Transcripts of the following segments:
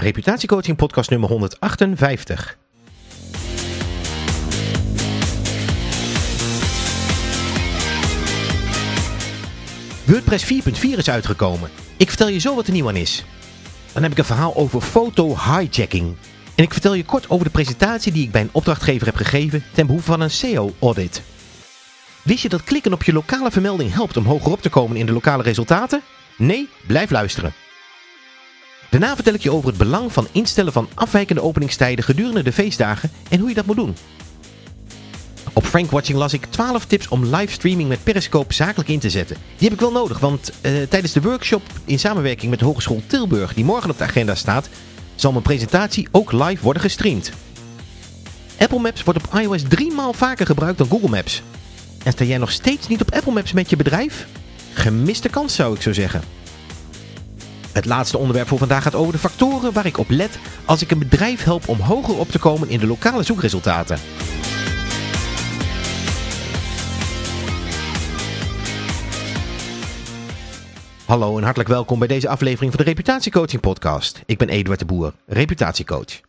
Reputatiecoaching podcast nummer 158. WordPress 4.4 is uitgekomen. Ik vertel je zo wat er nieuw aan is. Dan heb ik een verhaal over foto hijacking. En ik vertel je kort over de presentatie die ik bij een opdrachtgever heb gegeven ten behoeve van een SEO-audit. Wist je dat klikken op je lokale vermelding helpt om hoger op te komen in de lokale resultaten? Nee? Blijf luisteren. Daarna vertel ik je over het belang van instellen van afwijkende openingstijden gedurende de feestdagen en hoe je dat moet doen. Op Frankwatching las ik 12 tips om livestreaming met Periscope zakelijk in te zetten. Die heb ik wel nodig, want uh, tijdens de workshop in samenwerking met de Hogeschool Tilburg, die morgen op de agenda staat, zal mijn presentatie ook live worden gestreamd. Apple Maps wordt op iOS drie maal vaker gebruikt dan Google Maps. En sta jij nog steeds niet op Apple Maps met je bedrijf? Gemiste kans zou ik zo zeggen. Het laatste onderwerp voor vandaag gaat over de factoren waar ik op let als ik een bedrijf help om hoger op te komen in de lokale zoekresultaten. Hallo en hartelijk welkom bij deze aflevering van de Reputatiecoaching podcast. Ik ben Eduard de Boer, reputatiecoach.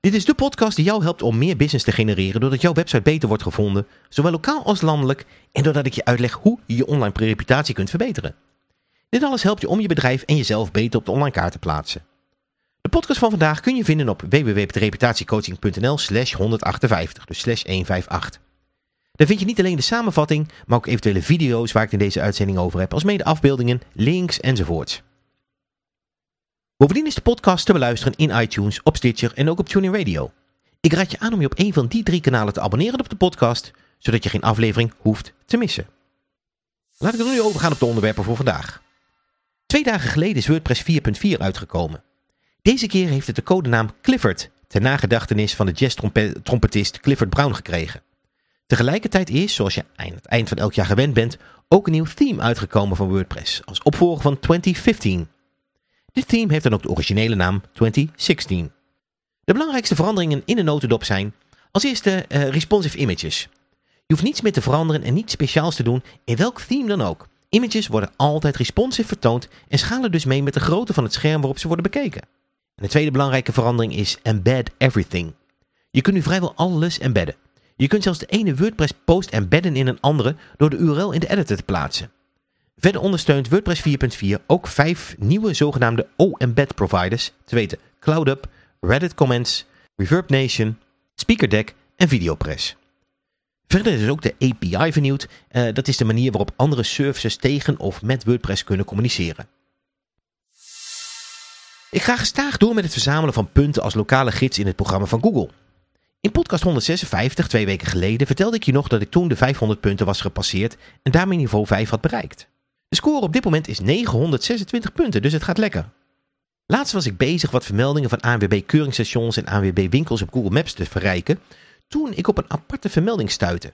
Dit is de podcast die jou helpt om meer business te genereren doordat jouw website beter wordt gevonden, zowel lokaal als landelijk, en doordat ik je uitleg hoe je je online reputatie kunt verbeteren. Dit alles helpt je om je bedrijf en jezelf beter op de online kaart te plaatsen. De podcast van vandaag kun je vinden op www.reputatiecoaching.nl slash 158, dus slash 158. Daar vind je niet alleen de samenvatting, maar ook eventuele video's waar ik in deze uitzending over heb, als mede afbeeldingen, links enzovoorts. Bovendien is de podcast te beluisteren in iTunes, op Stitcher en ook op TuneIn Radio. Ik raad je aan om je op een van die drie kanalen te abonneren op de podcast, zodat je geen aflevering hoeft te missen. Laat ik er nu overgaan op de onderwerpen voor vandaag. Twee dagen geleden is WordPress 4.4 uitgekomen. Deze keer heeft het de codenaam Clifford, ter nagedachtenis van de jazz-trompetist Clifford Brown gekregen. Tegelijkertijd is, zoals je aan het eind van elk jaar gewend bent, ook een nieuw theme uitgekomen van WordPress, als opvolger van 2015. Dit theme heeft dan ook de originele naam 2016. De belangrijkste veranderingen in de notendop zijn, als eerste uh, responsive images. Je hoeft niets meer te veranderen en niets speciaals te doen in welk theme dan ook. Images worden altijd responsive vertoond en schalen dus mee met de grootte van het scherm waarop ze worden bekeken. En de tweede belangrijke verandering is embed everything. Je kunt nu vrijwel alles embedden. Je kunt zelfs de ene WordPress post embedden in een andere door de URL in de editor te plaatsen. Verder ondersteunt WordPress 4.4 ook vijf nieuwe zogenaamde O-embed providers, te weten CloudUp, Reddit Comments, Reverb Nation, SpeakerDeck en VideoPress. Verder is ook de API vernieuwd. Uh, dat is de manier waarop andere services tegen of met WordPress kunnen communiceren. Ik ga gestaag door met het verzamelen van punten als lokale gids in het programma van Google. In podcast 156, twee weken geleden, vertelde ik je nog dat ik toen de 500 punten was gepasseerd en daarmee niveau 5 had bereikt. De score op dit moment is 926 punten, dus het gaat lekker. Laatst was ik bezig wat vermeldingen van ANWB keuringsstations en ANWB winkels op Google Maps te verrijken, toen ik op een aparte vermelding stuitte.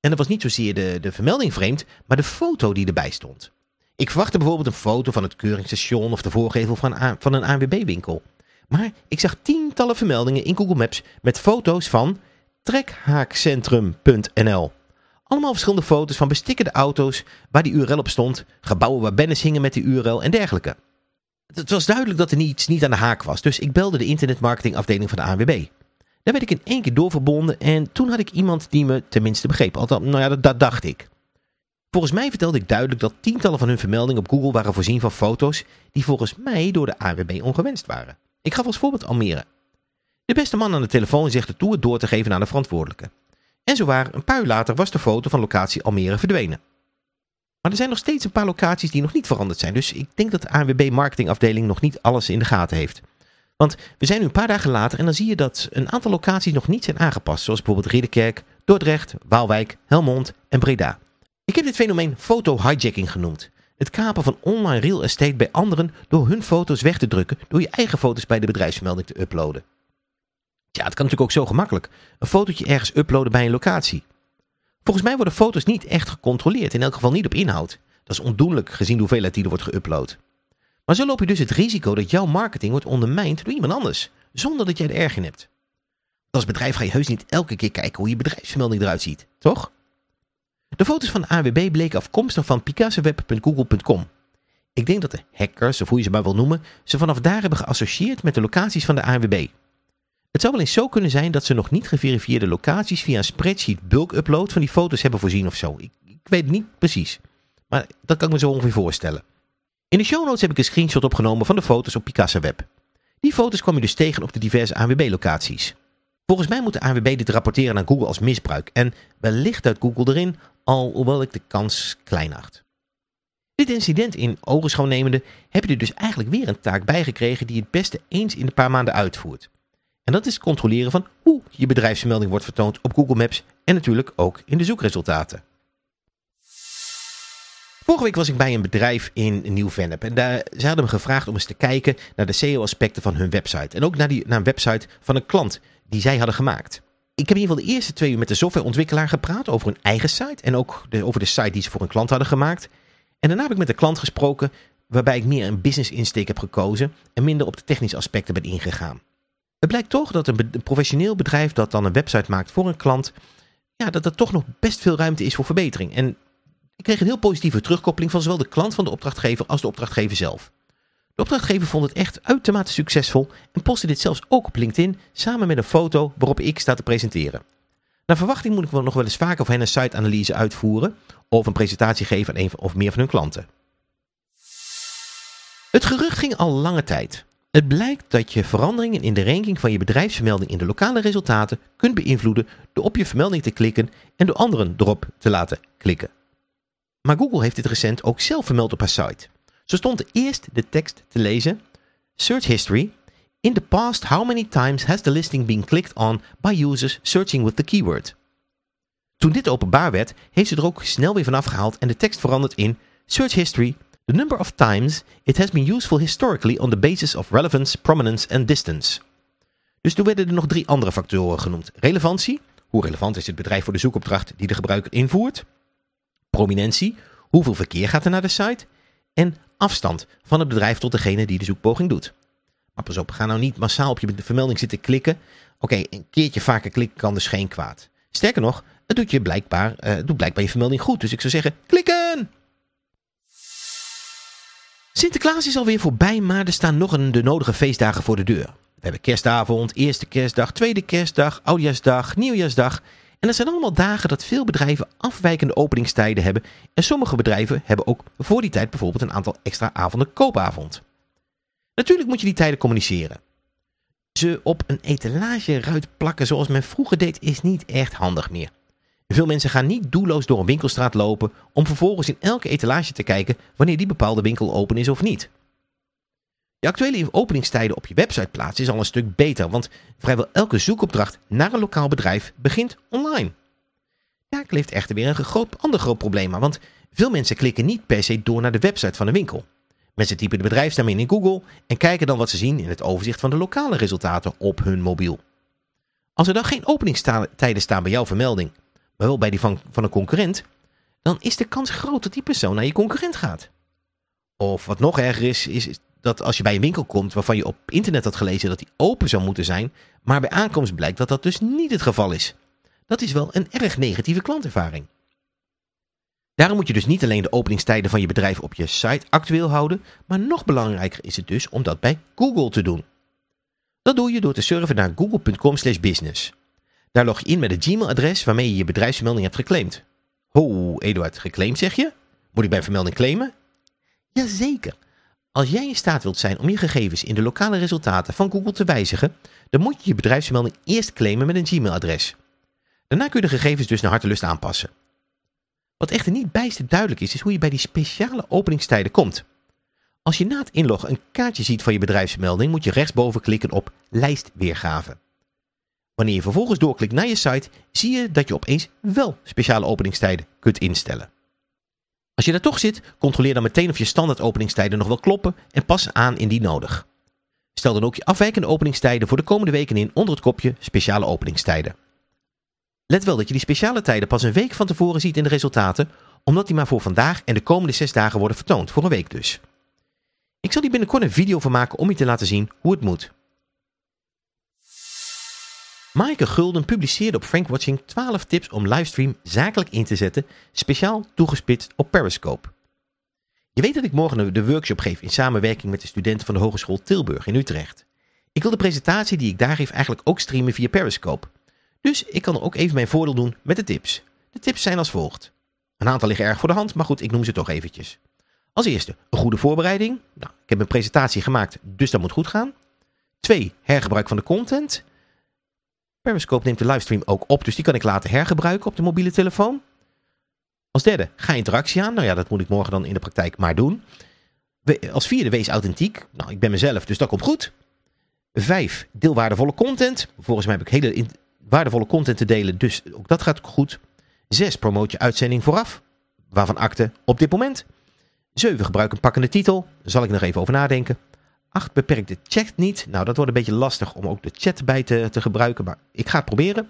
En dat was niet zozeer de, de vermelding vreemd, maar de foto die erbij stond. Ik verwachtte bijvoorbeeld een foto van het keuringstation of de voorgevel van, van een ANWB winkel. Maar ik zag tientallen vermeldingen in Google Maps met foto's van trekhaakcentrum.nl. Allemaal verschillende foto's van bestikkerde auto's waar die URL op stond, gebouwen waar banners hingen met die URL en dergelijke. Het was duidelijk dat er iets niet aan de haak was, dus ik belde de internetmarketingafdeling van de ANWB. Daar werd ik in één keer doorverbonden en toen had ik iemand die me tenminste begreep. Althans, nou ja, dat, dacht ik. Volgens mij vertelde ik duidelijk dat tientallen van hun vermeldingen op Google waren voorzien van foto's die volgens mij door de ANWB ongewenst waren. Ik gaf als voorbeeld Almere. De beste man aan de telefoon zegt toe het door te geven aan de verantwoordelijke. En zo waar, een paar uur later was de foto van locatie Almere verdwenen. Maar er zijn nog steeds een paar locaties die nog niet veranderd zijn. Dus ik denk dat de ANWB marketingafdeling nog niet alles in de gaten heeft. Want we zijn nu een paar dagen later en dan zie je dat een aantal locaties nog niet zijn aangepast. Zoals bijvoorbeeld Ridderkerk, Dordrecht, Waalwijk, Helmond en Breda. Ik heb dit fenomeen foto-hijacking genoemd. Het kapen van online real estate bij anderen door hun foto's weg te drukken door je eigen foto's bij de bedrijfsmelding te uploaden. Ja, het kan natuurlijk ook zo gemakkelijk. Een fotootje ergens uploaden bij een locatie. Volgens mij worden foto's niet echt gecontroleerd, in elk geval niet op inhoud. Dat is ondoenlijk gezien de hoeveelheid die er wordt geüpload. Maar zo loop je dus het risico dat jouw marketing wordt ondermijnd door iemand anders, zonder dat jij er erg in hebt. Als bedrijf ga je heus niet elke keer kijken hoe je bedrijfsmelding eruit ziet, toch? De foto's van de AWB bleken afkomstig van picasoweb.google.com. Ik denk dat de hackers, of hoe je ze maar wil noemen, ze vanaf daar hebben geassocieerd met de locaties van de ANWB. Het zou wel eens zo kunnen zijn dat ze nog niet geverifieerde locaties via een spreadsheet bulk upload van die foto's hebben voorzien of zo. Ik, ik weet het niet precies. Maar dat kan ik me zo ongeveer voorstellen. In de show notes heb ik een screenshot opgenomen van de foto's op Picasa Web. Die foto's kwam je dus tegen op de diverse ANWB-locaties. Volgens mij moet de ANWB dit rapporteren naar Google als misbruik. En wellicht uit Google erin, alhoewel ik de kans klein acht. Dit incident in ogenschouw nemende heb je er dus eigenlijk weer een taak bij gekregen die je het beste eens in een paar maanden uitvoert. En dat is het controleren van hoe je bedrijfsmelding wordt vertoond op Google Maps en natuurlijk ook in de zoekresultaten. Vorige week was ik bij een bedrijf in Nieuw-Vennep en daar, ze hadden me gevraagd om eens te kijken naar de SEO-aspecten van hun website. En ook naar, die, naar een website van een klant die zij hadden gemaakt. Ik heb in ieder geval de eerste twee uur met de softwareontwikkelaar gepraat over hun eigen site en ook de, over de site die ze voor een klant hadden gemaakt. En daarna heb ik met de klant gesproken waarbij ik meer een business insteek heb gekozen en minder op de technische aspecten ben ingegaan. Het blijkt toch dat een, professioneel bedrijf dat dan een website maakt voor een klant, ja, dat er toch nog best veel ruimte is voor verbetering. En ik kreeg een heel positieve terugkoppeling van zowel de klant van de opdrachtgever als de opdrachtgever zelf. De opdrachtgever vond het echt uitermate succesvol en postte dit zelfs ook op LinkedIn samen met een foto waarop ik sta te presenteren. Naar verwachting moet ik wel nog wel eens vaker voor hen een site-analyse uitvoeren of een presentatie geven aan een of meer van hun klanten. Het gerucht ging al lange tijd. Het blijkt dat je veranderingen in de ranking van je bedrijfsvermelding in de lokale resultaten kunt beïnvloeden door op je vermelding te klikken en door anderen erop te laten klikken. Maar Google heeft dit recent ook zelf vermeld op haar site. Zo stond eerst de tekst te lezen. Search history. In the past, how many times has the listing been clicked on by users searching with the keyword? Toen dit openbaar werd, heeft ze er ook snel weer vanaf gehaald en de tekst veranderd in Search history. The number of times it has been useful historically on the basis of relevance, prominence and distance. Dus toen werden er nog drie andere factoren genoemd. Relevantie. Hoe relevant is het bedrijf voor de zoekopdracht die de gebruiker invoert? Prominentie. Hoeveel verkeer gaat er naar de site? En afstand van het bedrijf tot degene die de zoekpoging doet. Maar pas op, ga nou niet massaal op je vermelding zitten klikken. Oké, een keertje vaker klikken kan dus geen kwaad. Sterker nog, het doet, je blijkbaar, uh, doet blijkbaar je vermelding goed. Dus ik zou zeggen, klikken! Sinterklaas is alweer voorbij, maar er staan nog een, de nodige feestdagen voor de deur. We hebben kerstavond, eerste kerstdag, tweede kerstdag, oudjaarsdag, nieuwjaarsdag en dat zijn allemaal dagen dat veel bedrijven afwijkende openingstijden hebben. En sommige bedrijven hebben ook voor die tijd bijvoorbeeld een aantal extra avonden koopavond. Natuurlijk moet je die tijden communiceren. Ze op een etalage ruit plakken zoals men vroeger deed is niet echt handig meer. Veel mensen gaan niet doelloos door een winkelstraat lopen om vervolgens in elke etalage te kijken wanneer die bepaalde winkel open is of niet. De actuele openingstijden op je website plaatsen is al een stuk beter, want vrijwel elke zoekopdracht naar een lokaal bedrijf begint online. Ja, ik leeft echter weer een groot, ander groot probleem want veel mensen klikken niet per se door naar de website van de winkel. Mensen typen de bedrijfsnaam in in Google en kijken dan wat ze zien in het overzicht van de lokale resultaten op hun mobiel. Als er dan geen openingstijden staan bij jouw vermelding, maar wel bij die van, van een concurrent, dan is de kans groot dat die persoon naar je concurrent gaat. Of wat nog erger is, is dat als je bij een winkel komt waarvan je op internet had gelezen dat die open zou moeten zijn, maar bij aankomst blijkt dat dat dus niet het geval is. Dat is wel een erg negatieve klantervaring. Daarom moet je dus niet alleen de openingstijden van je bedrijf op je site actueel houden, maar nog belangrijker is het dus om dat bij Google te doen. Dat doe je door te surfen naar google.com business. Daar log je in met het Gmail-adres waarmee je je bedrijfsvermelding hebt geclaimd. Ho, Eduard, geclaimd zeg je? Moet ik bij vermelding claimen? Jazeker. Als jij in staat wilt zijn om je gegevens in de lokale resultaten van Google te wijzigen, dan moet je je bedrijfsvermelding eerst claimen met een Gmail-adres. Daarna kun je de gegevens dus naar hartelust aanpassen. Wat echter niet bijster duidelijk is, is hoe je bij die speciale openingstijden komt. Als je na het inloggen een kaartje ziet van je bedrijfsmelding, moet je rechtsboven klikken op lijstweergave. Wanneer je vervolgens doorklikt naar je site, zie je dat je opeens wel speciale openingstijden kunt instellen. Als je daar toch zit, controleer dan meteen of je standaard openingstijden nog wel kloppen en pas aan indien nodig. Stel dan ook je afwijkende openingstijden voor de komende weken in onder het kopje speciale openingstijden. Let wel dat je die speciale tijden pas een week van tevoren ziet in de resultaten, omdat die maar voor vandaag en de komende zes dagen worden vertoond, voor een week dus. Ik zal hier binnenkort een video van maken om je te laten zien hoe het moet. Maaike Gulden publiceerde op Frankwatching 12 tips om livestream zakelijk in te zetten, speciaal toegespitst op Periscope. Je weet dat ik morgen de workshop geef in samenwerking met de studenten van de Hogeschool Tilburg in Utrecht. Ik wil de presentatie die ik daar geef eigenlijk ook streamen via Periscope. Dus ik kan er ook even mijn voordeel doen met de tips. De tips zijn als volgt. Een aantal liggen erg voor de hand, maar goed, ik noem ze toch eventjes. Als eerste, een goede voorbereiding. Nou, ik heb een presentatie gemaakt, dus dat moet goed gaan. Twee, hergebruik van de content. Periscope neemt de livestream ook op, dus die kan ik laten hergebruiken op de mobiele telefoon. Als derde, ga interactie aan. Nou ja, dat moet ik morgen dan in de praktijk maar doen. Als vierde, wees authentiek. Nou, ik ben mezelf, dus dat komt goed. Vijf, deel waardevolle content. Volgens mij heb ik hele waardevolle content te delen, dus ook dat gaat goed. Zes, promoot je uitzending vooraf. Waarvan akte op dit moment. 7. Gebruik een pakkende titel. Daar zal ik nog even over nadenken. 8. Beperk de chat niet. Nou, dat wordt een beetje lastig om ook de chat bij te, te gebruiken, maar ik ga het proberen.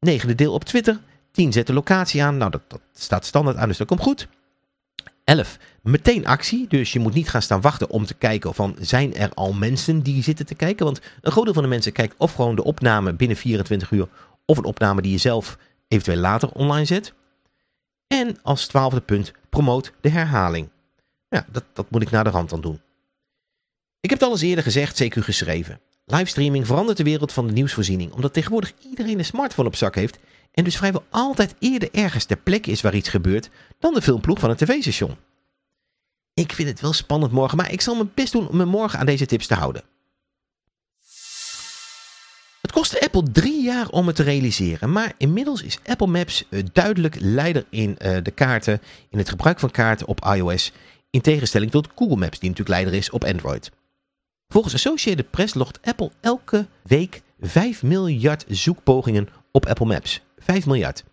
9. De deel op Twitter. 10. Zet de locatie aan. Nou, dat, dat staat standaard aan, dus dat komt goed. 11. Meteen actie. Dus je moet niet gaan staan wachten om te kijken van zijn er al mensen die zitten te kijken. Want een groot deel van de mensen kijkt of gewoon de opname binnen 24 uur of een opname die je zelf eventueel later online zet. En als twaalfde punt, promoot de herhaling. Ja, dat, dat moet ik naar de rand dan doen. Ik heb het al eens eerder gezegd, zeker geschreven. Livestreaming verandert de wereld van de nieuwsvoorziening, omdat tegenwoordig iedereen een smartphone op zak heeft en dus vrijwel altijd eerder ergens ter plekke is waar iets gebeurt dan de filmploeg van een tv-station. Ik vind het wel spannend morgen, maar ik zal mijn best doen om me morgen aan deze tips te houden. Het kostte Apple drie jaar om het te realiseren, maar inmiddels is Apple Maps eh, duidelijk leider in eh, de kaarten, in het gebruik van kaarten op iOS, in tegenstelling tot Google Maps, die natuurlijk leider is op Android. Volgens Associated Press logt Apple elke week 5 miljard zoekpogingen op Apple Maps. 5 miljard.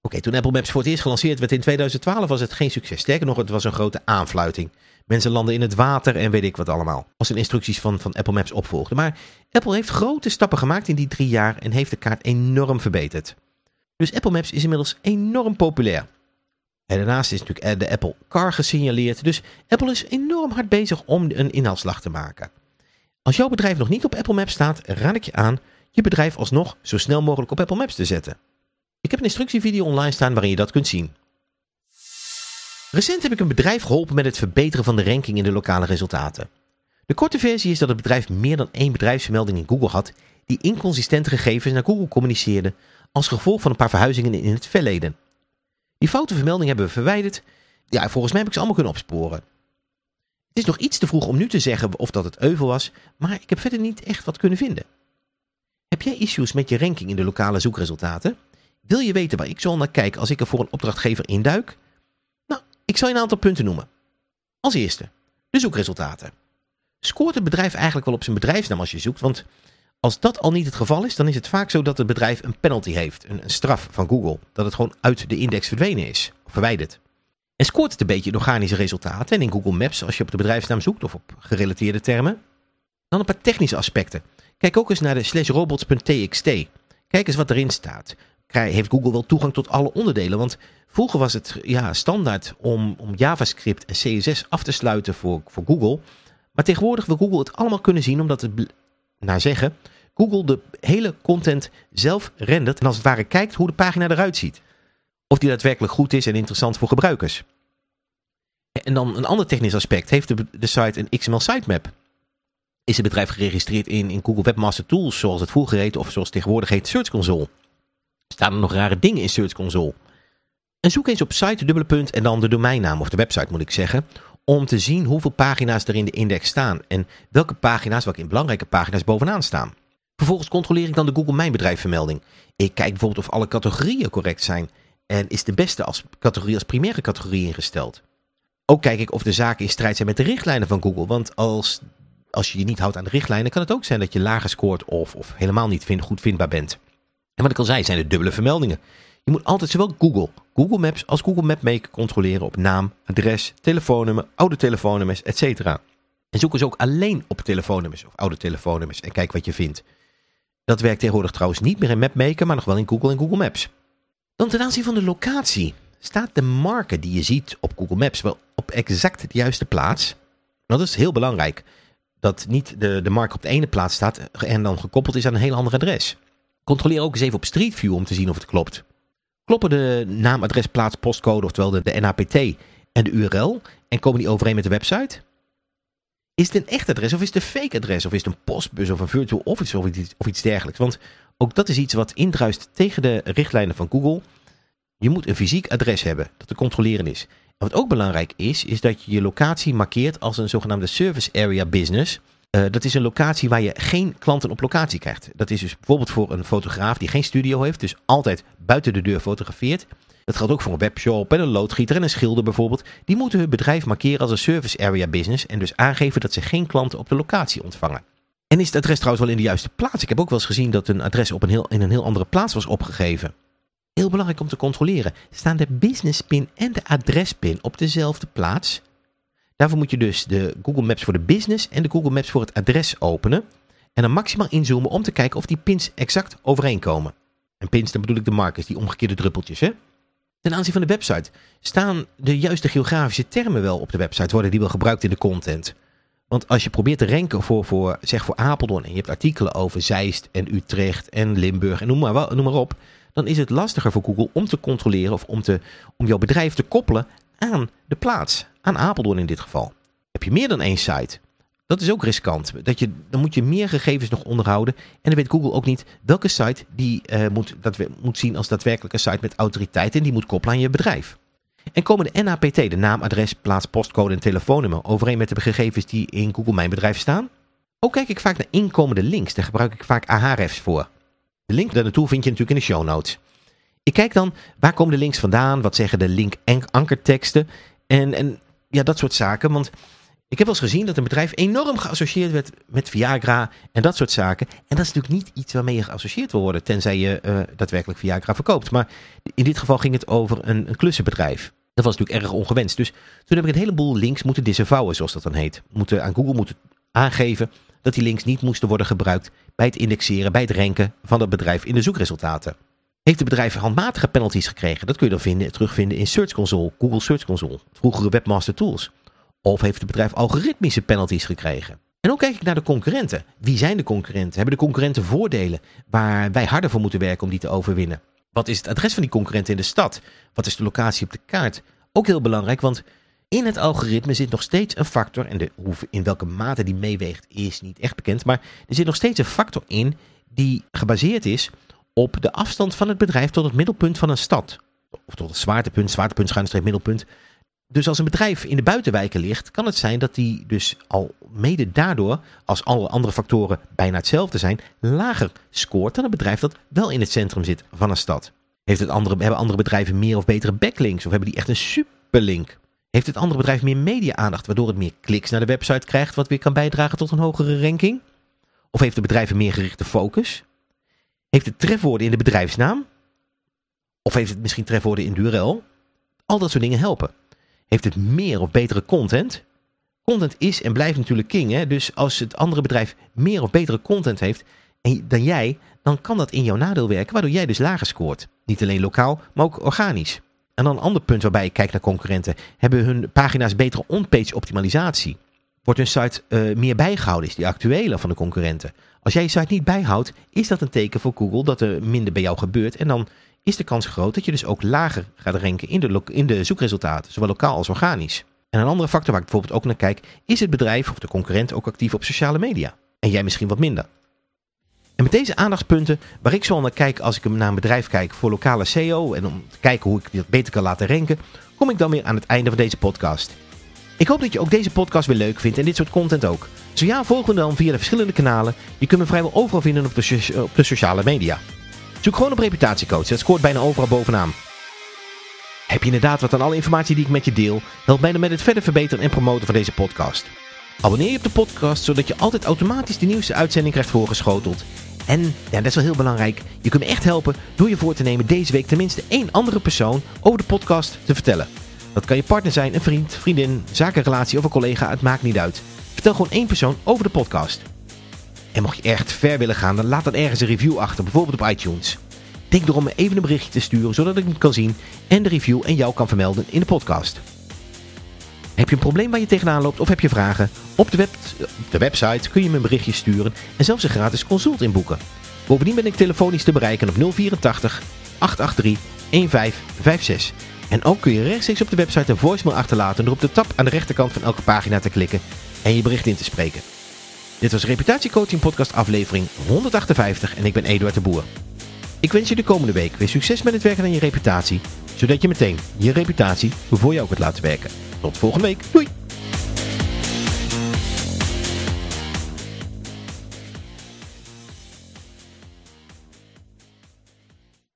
Oké, toen Apple Maps voor het eerst gelanceerd werd in 2012 was het geen succes. Sterker nog, het was een grote aanfluiting. Mensen landen in het water en weet ik wat allemaal. Als de instructies van, van Apple Maps opvolgden. Maar Apple heeft grote stappen gemaakt in die drie jaar en heeft de kaart enorm verbeterd. Dus Apple Maps is inmiddels enorm populair. En daarnaast is natuurlijk de Apple Car gesignaleerd. Dus Apple is enorm hard bezig om een inhaalslag te maken. Als jouw bedrijf nog niet op Apple Maps staat, raad ik je aan je bedrijf alsnog zo snel mogelijk op Apple Maps te zetten. Ik heb een instructievideo online staan waarin je dat kunt zien. Recent heb ik een bedrijf geholpen met het verbeteren van de ranking in de lokale resultaten. De korte versie is dat het bedrijf meer dan één bedrijfsvermelding in Google had die inconsistente gegevens naar Google communiceerde als gevolg van een paar verhuizingen in het verleden. Die foute vermelding hebben we verwijderd. Ja, volgens mij heb ik ze allemaal kunnen opsporen. Het is nog iets te vroeg om nu te zeggen of dat het euvel was, maar ik heb verder niet echt wat kunnen vinden. Heb jij issues met je ranking in de lokale zoekresultaten? Wil je weten waar ik zo naar kijk als ik er voor een opdrachtgever induik? Nou, ik zal je een aantal punten noemen. Als eerste, de zoekresultaten. Scoort het bedrijf eigenlijk wel op zijn bedrijfsnaam als je zoekt? Want als dat al niet het geval is, dan is het vaak zo dat het bedrijf een penalty heeft, een, een straf van Google. Dat het gewoon uit de index verdwenen is, of verwijderd. En scoort het een beetje organische resultaten en in Google Maps als je op de bedrijfsnaam zoekt of op gerelateerde termen? Dan een paar technische aspecten. Kijk ook eens naar de slashrobots.txt. Kijk eens wat erin staat. Heeft Google wel toegang tot alle onderdelen? Want vroeger was het ja, standaard om, om JavaScript en CSS af te sluiten voor, voor Google. Maar tegenwoordig wil Google het allemaal kunnen zien omdat het naar zeggen, Google de hele content zelf rendert en als het ware kijkt hoe de pagina eruit ziet. Of die daadwerkelijk goed is en interessant voor gebruikers. En dan een ander technisch aspect. Heeft de, site een XML sitemap? Is het bedrijf geregistreerd in, in Google Webmaster Tools zoals het vroeger heet of zoals tegenwoordig heet Search Console? Staan er nog rare dingen in Search Console? En zoek eens op site dubbele punt en dan de domeinnaam of de website moet ik zeggen om te zien hoeveel pagina's er in de index staan en welke pagina's, welke belangrijke pagina's bovenaan staan. Vervolgens controleer ik dan de Google Mijn Bedrijf vermelding. Ik kijk bijvoorbeeld of alle categorieën correct zijn en is de beste als categorie als primaire categorie ingesteld. Ook kijk ik of de zaken in strijd zijn met de richtlijnen van Google, want als, als je je niet houdt aan de richtlijnen kan het ook zijn dat je lager scoort of, of helemaal niet vind, goed vindbaar bent. En wat ik al zei zijn de dubbele vermeldingen. Je moet altijd zowel Google, Google Maps als Google Mapmaker controleren op naam, adres, telefoonnummer, oude telefoonnummers, etc. En zoek eens ook alleen op telefoonnummers of oude telefoonnummers en kijk wat je vindt. Dat werkt tegenwoordig trouwens niet meer in Mapmaker, maar nog wel in Google en Google Maps. Dan ten aanzien van de locatie. Staat de marker die je ziet op Google Maps wel op exact de juiste plaats? Dat is heel belangrijk. Dat niet de, de marker op de ene plaats staat en dan gekoppeld is aan een heel ander adres. Controleer ook eens even op Street View om te zien of het klopt kloppen de naam, adres, plaats, postcode, oftewel de, de NAPT en de URL en komen die overeen met de website? Is het een echt adres of is het een fake adres? Of is het een postbus of een virtual office of iets, of iets dergelijks? Want ook dat is iets wat indruist tegen de richtlijnen van Google. Je moet een fysiek adres hebben dat te controleren is. Wat ook belangrijk is, is dat je je locatie markeert als een zogenaamde service area business. Uh, dat is een locatie waar je geen klanten op locatie krijgt. Dat is dus bijvoorbeeld voor een fotograaf die geen studio heeft, dus altijd buiten de deur fotografeert. Dat geldt ook voor een webshop en een loodgieter en een schilder bijvoorbeeld. Die moeten hun bedrijf markeren als een service area business en dus aangeven dat ze geen klanten op de locatie ontvangen. En is het adres trouwens wel in de juiste plaats? Ik heb ook wel eens gezien dat een adres op een heel, in een heel andere plaats was opgegeven. Heel belangrijk om te controleren. Staan de business pin en de adrespin op dezelfde plaats? Daarvoor moet je dus de Google Maps voor de business en de Google Maps voor het adres openen. En dan maximaal inzoomen om te kijken of die pins exact overeenkomen. En pins, dan bedoel ik de markers, die omgekeerde druppeltjes. Hè? Ten aanzien van de website, staan de juiste geografische termen wel op de website? Worden die wel gebruikt in de content? Want als je probeert te renken voor, voor, zeg voor Apeldoorn en je hebt artikelen over Zeist en Utrecht en Limburg en noem maar, noem maar op. Dan is het lastiger voor Google om te controleren of om, te, om jouw bedrijf te koppelen aan de plaats. Aan Apeldoorn in dit geval. Heb je meer dan één site? Dat is ook riskant. Dat je, dan moet je meer gegevens nog onderhouden. En dan weet Google ook niet welke site die uh, moet, dat moet zien als daadwerkelijke site met autoriteit. En die moet koppelen aan je bedrijf. En komen de NAPT, de naam, adres, plaats, postcode en telefoonnummer, overeen met de gegevens die in Google Mijn Bedrijf staan? Ook kijk ik vaak naar inkomende links. Daar gebruik ik vaak Ahrefs voor. De link daar naartoe vind je natuurlijk in de show notes. Ik kijk dan, waar komen de links vandaan? Wat zeggen de link ankerteksten? En, en ja, dat soort zaken. Want ik heb wel eens gezien dat een bedrijf enorm geassocieerd werd met Viagra en dat soort zaken. En dat is natuurlijk niet iets waarmee je geassocieerd wil worden, tenzij je uh, daadwerkelijk Viagra verkoopt. Maar in dit geval ging het over een, een klussenbedrijf. Dat was natuurlijk erg ongewenst. Dus toen heb ik een heleboel links moeten disavouwen, zoals dat dan heet. Moeten, aan Google moeten aangeven dat die links niet moesten worden gebruikt bij het indexeren, bij het ranken van het bedrijf in de zoekresultaten. Heeft het bedrijf handmatige penalties gekregen? Dat kun je dan vinden, terugvinden in Search Console, Google Search Console, vroegere Webmaster Tools. Of heeft het bedrijf algoritmische penalties gekregen? En ook kijk ik naar de concurrenten. Wie zijn de concurrenten? Hebben de concurrenten voordelen waar wij harder voor moeten werken om die te overwinnen? Wat is het adres van die concurrenten in de stad? Wat is de locatie op de kaart? Ook heel belangrijk, want in het algoritme zit nog steeds een factor, en de, in welke mate die meeweegt is niet echt bekend, maar er zit nog steeds een factor in die gebaseerd is op de afstand van het bedrijf tot het middelpunt van een stad. Of tot het zwaartepunt, zwaartepunt, schuinstreep, middelpunt. Dus als een bedrijf in de buitenwijken ligt, kan het zijn dat die dus al mede daardoor, als alle andere factoren bijna hetzelfde zijn, lager scoort dan een bedrijf dat wel in het centrum zit van een stad. Heeft het andere, hebben andere bedrijven meer of betere backlinks of hebben die echt een superlink? Heeft het andere bedrijf meer media-aandacht waardoor het meer kliks naar de website krijgt wat weer kan bijdragen tot een hogere ranking? Of heeft het bedrijf een meer gerichte focus? Heeft het trefwoorden in de bedrijfsnaam? Of heeft het misschien trefwoorden in de? Al dat soort dingen helpen. Heeft het meer of betere content? Content is en blijft natuurlijk king. Hè? Dus als het andere bedrijf meer of betere content heeft dan jij, dan kan dat in jouw nadeel werken, waardoor jij dus lager scoort. Niet alleen lokaal, maar ook organisch. En dan een ander punt waarbij ik kijk naar concurrenten. Hebben hun pagina's betere on-page optimalisatie? Wordt hun site uh, meer bijgehouden? Is die actuele van de concurrenten? Als jij je site niet bijhoudt, is dat een teken voor Google dat er minder bij jou gebeurt. En dan is de kans groot dat je dus ook lager gaat ranken in de, in de zoekresultaten, zowel lokaal als organisch. En een andere factor waar ik bijvoorbeeld ook naar kijk, is het bedrijf of de concurrent ook actief op sociale media? En jij misschien wat minder. En met deze aandachtspunten, waar ik zo naar kijk als ik naar een bedrijf kijk voor lokale SEO en om te kijken hoe ik dit beter kan laten ranken, kom ik dan weer aan het einde van deze podcast. Ik hoop dat je ook deze podcast weer leuk vindt en dit soort content ook. Zo ja, volg me dan via de verschillende kanalen. Je kunt me vrijwel overal vinden op op de sociale media. Zoek gewoon op reputatiecoach, dat scoort bijna overal bovenaan. Heb je inderdaad wat aan alle informatie die ik met je deel? Help mij dan met het verder verbeteren en promoten van deze podcast. Abonneer je op de podcast, zodat je altijd automatisch de nieuwste uitzending krijgt voorgeschoteld. En, ja, dat is wel heel belangrijk, je kunt me echt helpen door je voor te nemen deze week tenminste één andere persoon over de podcast te vertellen. Dat kan je partner zijn, een vriend, vriendin, zakenrelatie of een collega, het maakt niet uit. Vertel gewoon één persoon over de podcast. En mocht je echt ver willen gaan, dan laat dan ergens een review achter, bijvoorbeeld op iTunes. Denk erom even een berichtje te sturen, zodat ik hem kan zien en de review en jou kan vermelden in de podcast. Heb je een probleem waar je tegenaan loopt of heb je vragen? Op de, de website kun je me een berichtje sturen en zelfs een gratis consult inboeken. Bovendien ben ik telefonisch te bereiken op 084 883 1556. En ook kun je rechtstreeks op de website een voicemail achterlaten door op de tab aan de rechterkant van elke pagina te klikken en je bericht in te spreken. Dit was Reputatiecoaching podcast aflevering 158 en ik ben Eduard de Boer. Ik wens je de komende week weer succes met het werken aan je reputatie, zodat je meteen je reputatie voor jou kunt laten werken. Tot volgende week. Doei!